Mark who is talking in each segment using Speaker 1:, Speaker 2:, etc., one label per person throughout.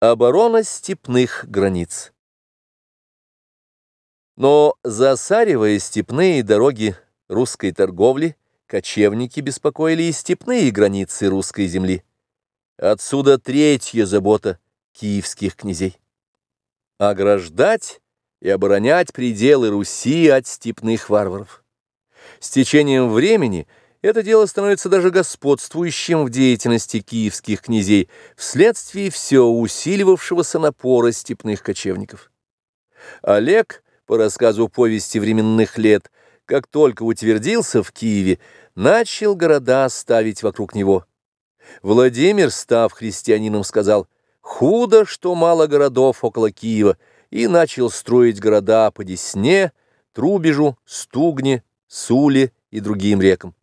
Speaker 1: Оборона степных границ. Но засаривая степные дороги русской торговли, кочевники беспокоили и степные границы русской земли. Отсюда третья забота киевских князей. Ограждать и оборонять пределы Руси от степных варваров. С течением времени – это дело становится даже господствующим в деятельности киевских князей вследствие все усиливавшегося напора степных кочевников. Олег, по рассказу повести временных лет, как только утвердился в Киеве, начал города ставить вокруг него. Владимир, став христианином, сказал «Худо, что мало городов около Киева», и начал строить города по Десне, Трубежу, Стугне, Суле и другим рекам.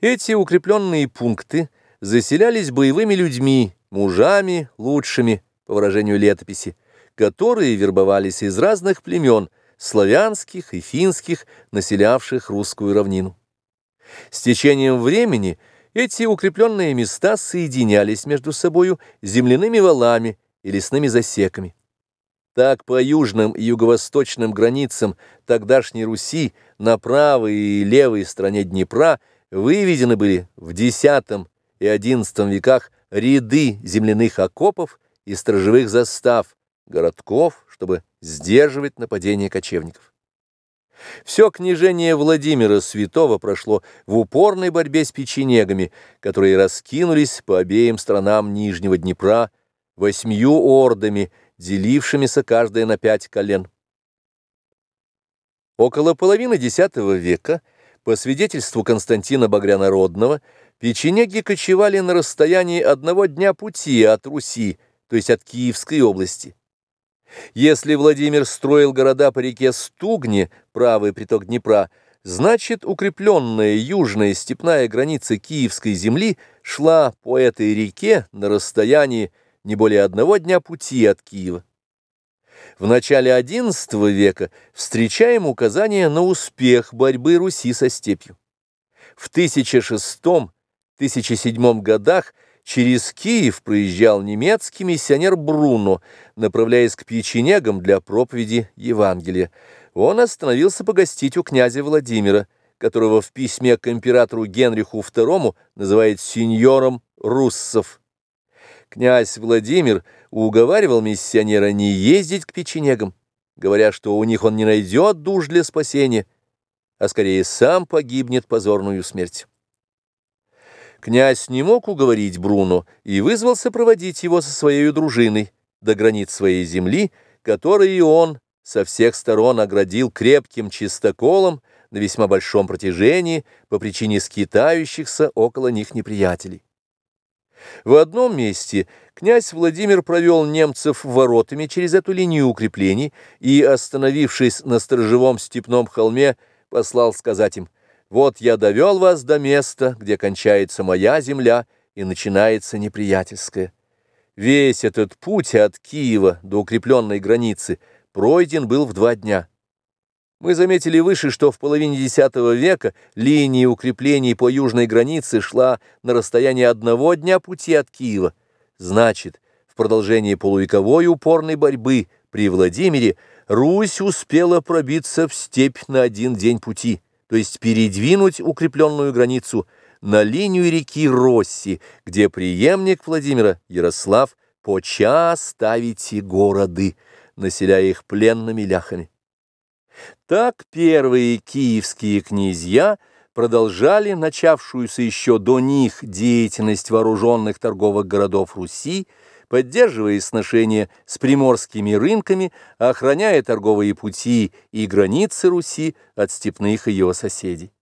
Speaker 1: Эти укрепленные пункты заселялись боевыми людьми, мужами лучшими, по выражению летописи, которые вербовались из разных племен, славянских и финских, населявших русскую равнину. С течением времени эти укрепленные места соединялись между собою земляными валами и лесными засеками. Так по южным и юго-восточным границам тогдашней Руси на правой и левой стороне Днепра – выведены были в X и XI веках ряды земляных окопов и сторожевых застав, городков, чтобы сдерживать нападение кочевников. Все княжение Владимира Святого прошло в упорной борьбе с печенегами, которые раскинулись по обеим сторонам Нижнего Днепра восьмью ордами, делившимися каждая на пять колен. Около половины X века – по свидетельству Константина Багрянародного, печенеги кочевали на расстоянии одного дня пути от Руси, то есть от Киевской области. Если Владимир строил города по реке Стугне, правый приток Днепра, значит укрепленная южная степная граница Киевской земли шла по этой реке на расстоянии не более одного дня пути от Киева. В начале XI века встречаем указания на успех борьбы Руси со степью. В 1006-1007 годах через Киев проезжал немецкий миссионер Бруно, направляясь к печенегам для проповеди Евангелия. Он остановился погостить у князя Владимира, которого в письме к императору Генриху II называет сеньором Руссов. Князь Владимир уговаривал миссионера не ездить к печенегам, говоря, что у них он не найдет душ для спасения, а скорее сам погибнет позорную смерть. Князь не мог уговорить Бруно и вызвался проводить его со своей дружиной до границ своей земли, которые он со всех сторон оградил крепким чистоколом на весьма большом протяжении по причине скитающихся около них неприятелей. В одном месте князь Владимир провел немцев воротами через эту линию укреплений и, остановившись на сторожевом степном холме, послал сказать им, «Вот я довел вас до места, где кончается моя земля и начинается неприятельская». Весь этот путь от Киева до укрепленной границы пройден был в два дня. Мы заметили выше, что в половине X века линия укреплений по южной границе шла на расстоянии одного дня пути от Киева. Значит, в продолжении полувековой упорной борьбы при Владимире Русь успела пробиться в степь на один день пути, то есть передвинуть укрепленную границу на линию реки Росси, где преемник Владимира, Ярослав, поча ставить и городы, населяя их пленными ляхами. Так первые киевские князья продолжали начавшуюся еще до них деятельность вооруженных торговых городов Руси, поддерживая сношения с приморскими рынками, охраняя торговые пути и границы Руси от степных ее соседей.